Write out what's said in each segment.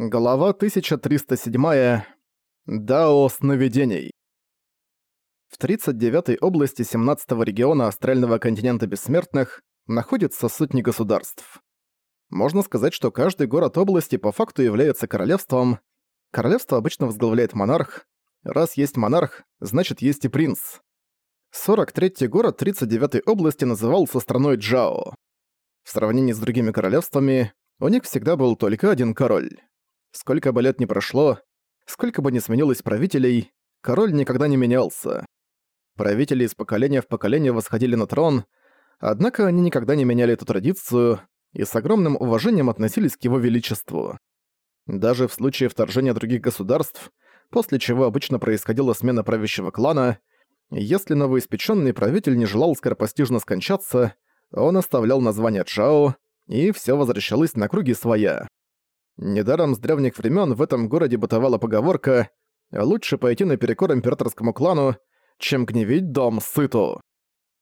Глава 1307. Дао сновидений. В 39-й области 17-го региона астрального континента бессмертных находится сотни государств. Можно сказать, что каждый город области по факту является королевством. Королевство обычно возглавляет монарх. Раз есть монарх, значит есть и принц. 43-й город 39-й области назывался страной Джао. В сравнении с другими королевствами, у них всегда был только один король. Сколько бы лет ни прошло, сколько бы ни сменилось правителей, король никогда не менялся. Правители из поколения в поколение восходили на трон, однако они никогда не меняли эту традицию и с огромным уважением относились к его величеству. Даже в случае вторжения других государств, после чего обычно происходила смена правящего клана, если новоиспеченный правитель не желал скоропостижно скончаться, он оставлял название Чао, и все возвращалось на круги своя. Недаром с древних времен в этом городе бытовала поговорка «Лучше пойти наперекор императорскому клану, чем гневить дом Сыту».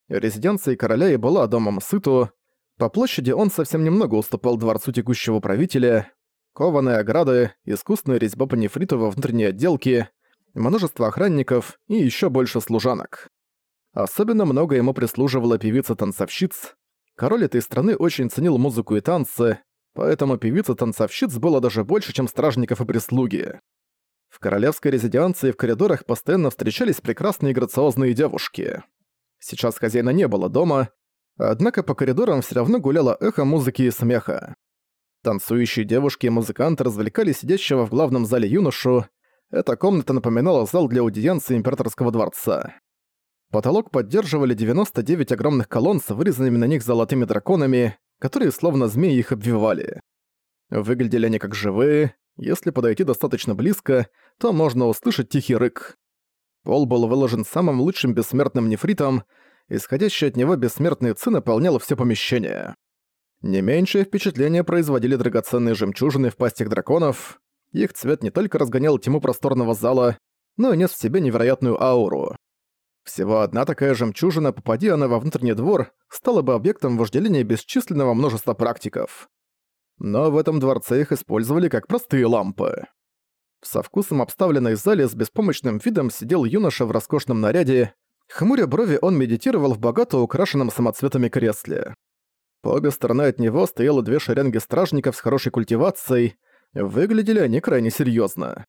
Резиденцией короля и была домом Сыту. По площади он совсем немного уступал дворцу текущего правителя. Кованые ограды, искусная резьба по нефриту во внутренней отделке, множество охранников и еще больше служанок. Особенно много ему прислуживала певица-танцовщиц. Король этой страны очень ценил музыку и танцы, поэтому певиц-танцовщиц было даже больше, чем стражников и прислуги. В королевской резиденции в коридорах постоянно встречались прекрасные грациозные девушки. Сейчас хозяина не было дома, однако по коридорам все равно гуляло эхо музыки и смеха. Танцующие девушки и музыканты развлекали сидящего в главном зале юношу. Эта комната напоминала зал для аудиенции императорского дворца. Потолок поддерживали 99 огромных колонн с вырезанными на них золотыми драконами, которые словно змеи их обвивали. Выглядели они как живые, если подойти достаточно близко, то можно услышать тихий рык. Пол был выложен самым лучшим бессмертным нефритом, исходящий от него бессмертный ци наполнял все помещение. Не меньшее впечатление производили драгоценные жемчужины в пастях драконов. Их цвет не только разгонял тьму просторного зала, но и нес в себе невероятную ауру. Всего одна такая жемчужина, попади она во внутренний двор, стала бы объектом вожделения бесчисленного множества практиков. Но в этом дворце их использовали как простые лампы. Со вкусом обставленной зале с беспомощным видом сидел юноша в роскошном наряде. Хмуря брови, он медитировал в богато украшенном самоцветами кресле. По обе стороны от него стояло две шеренги стражников с хорошей культивацией. Выглядели они крайне серьезно.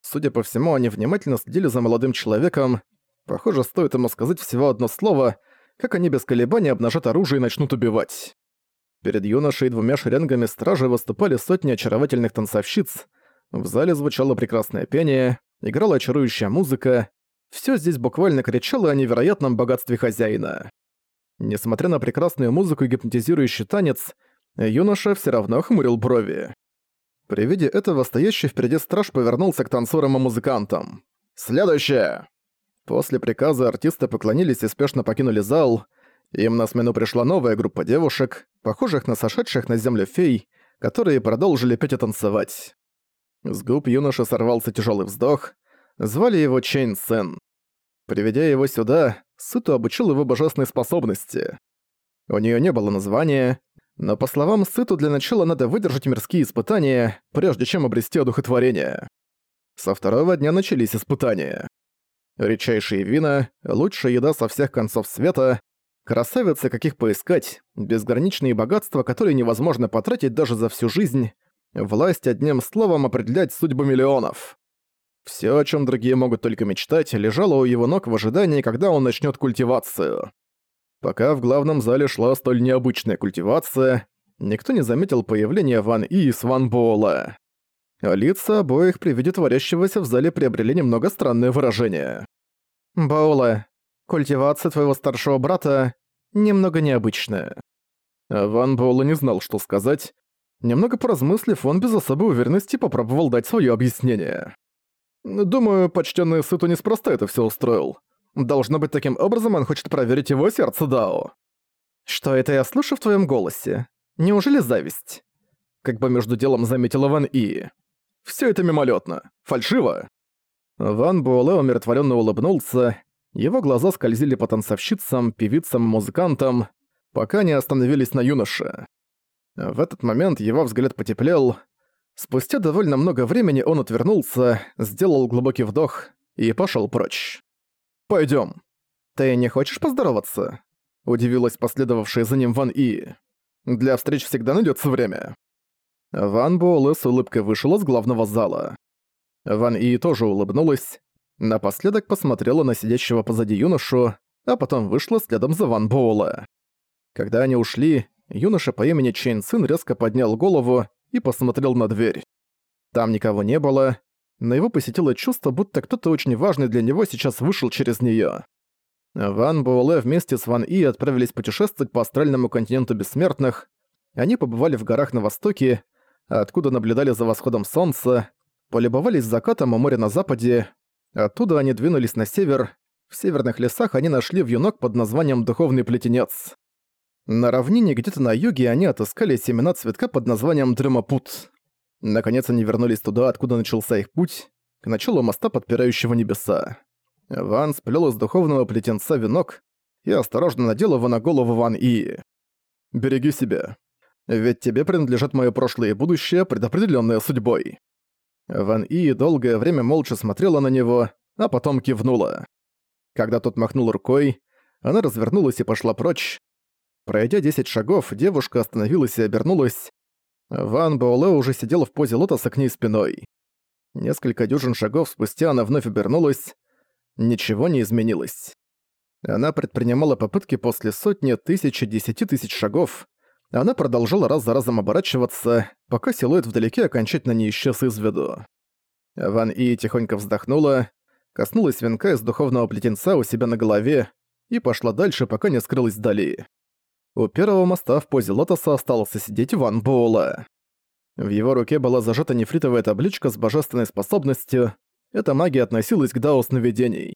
Судя по всему, они внимательно следили за молодым человеком, Похоже, стоит ему сказать всего одно слово, как они без колебаний обнажат оружие и начнут убивать. Перед юношей двумя шеренгами стражи выступали сотни очаровательных танцовщиц, в зале звучало прекрасное пение, играла очарующая музыка, все здесь буквально кричало о невероятном богатстве хозяина. Несмотря на прекрасную музыку и гипнотизирующий танец, юноша все равно хмурил брови. При виде этого стоящий впереди страж повернулся к танцорам и музыкантам. «Следующее!» После приказа артисты поклонились и спешно покинули зал. Им на смену пришла новая группа девушек, похожих на сошедших на землю фей, которые продолжили петь и танцевать. С губ юноши сорвался тяжелый вздох. Звали его Чейн Сен. Приведя его сюда, Сыту обучил его божественной способности. У нее не было названия, но по словам Сыту для начала надо выдержать мирские испытания, прежде чем обрести одухотворение. Со второго дня начались испытания. Редчайшие вина, лучшая еда со всех концов света, красавицы, каких поискать, безграничные богатства, которые невозможно потратить даже за всю жизнь, власть одним словом определять судьбу миллионов. Все, о чем другие могут только мечтать, лежало у его ног в ожидании, когда он начнет культивацию. Пока в главном зале шла столь необычная культивация, никто не заметил появления Ван И и Сван Боула. Лица обоих при виде творящегося в зале приобрели немного странное выражение. «Баула, культивация твоего старшего брата немного необычная». Ван Баула не знал, что сказать. Немного поразмыслив, он без особой уверенности попробовал дать свое объяснение. «Думаю, почтенный Сыту неспроста это все устроил. Должно быть, таким образом он хочет проверить его сердце Дао». «Что это я слышу в твоем голосе? Неужели зависть?» Как бы между делом заметила Ван И. Все это мимолетно. Фальшиво. Ван Буэлэ умиротворенно улыбнулся. Его глаза скользили по танцовщицам, певицам, музыкантам, пока не остановились на юноше. В этот момент его взгляд потеплел. Спустя довольно много времени он отвернулся, сделал глубокий вдох и пошёл прочь. «Пойдём». «Ты не хочешь поздороваться?» – удивилась последовавшая за ним Ван И. «Для встреч всегда найдётся время». Ван Буэлэ с улыбкой вышел из главного зала. Ван И тоже улыбнулась, напоследок посмотрела на сидящего позади юношу, а потом вышла следом за Ван Буэлэ. Когда они ушли, юноша по имени Чейн Цин резко поднял голову и посмотрел на дверь. Там никого не было, но его посетило чувство, будто кто-то очень важный для него сейчас вышел через неё. Ван Буэлэ вместе с Ван И отправились путешествовать по астральному континенту бессмертных. Они побывали в горах на востоке, откуда наблюдали за восходом солнца, полюбовались закатом у моря на западе. Оттуда они двинулись на север. В северных лесах они нашли вьюнок под названием Духовный Плетенец. На равнине где-то на юге они отыскали семена цветка под названием Дремопут. Наконец они вернулись туда, откуда начался их путь, к началу моста, подпирающего небеса. Ван сплел из духовного плетенца венок и осторожно надел его на голову Ван И. «Береги себя. Ведь тебе принадлежат мое прошлое и будущее, предопределённое судьбой». Ван И долгое время молча смотрела на него, а потом кивнула. Когда тот махнул рукой, она развернулась и пошла прочь, Пройдя 10 шагов, девушка остановилась и обернулась. Ван Боуле уже сидел в позе лотоса к ней спиной. Несколько дюжин шагов спустя она вновь обернулась. Ничего не изменилось. Она предпринимала попытки после сотни, тысячи, десяти тысяч шагов. Она продолжала раз за разом оборачиваться, пока силуэт вдалеке окончательно не исчез из виду. Ван И тихонько вздохнула, коснулась венка из духовного плетенца у себя на голове и пошла дальше, пока не скрылась вдали. У первого моста в позе лотоса остался сидеть Ван Буэлэ. В его руке была зажата нефритовая табличка с божественной способностью. Эта магия относилась к дао сновидений.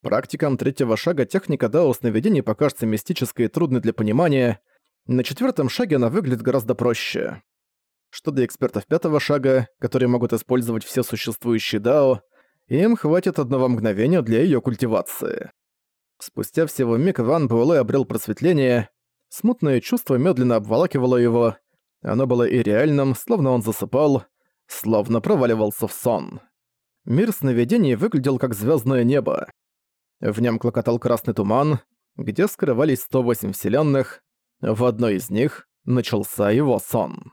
Практикам третьего шага техника дао сновидений покажется мистической и трудной для понимания. На четвертом шаге она выглядит гораздо проще. Что для экспертов пятого шага, которые могут использовать все существующие дао, им хватит одного мгновения для ее культивации. Спустя всего миг Ван Буэлэ обрел просветление, Смутное чувство медленно обволакивало его. Оно было и реальным, словно он засыпал, словно проваливался в сон. Мир сновидений выглядел как звездное небо. В нем клокотал красный туман, где скрывались 108 вселенных. В одной из них начался его сон.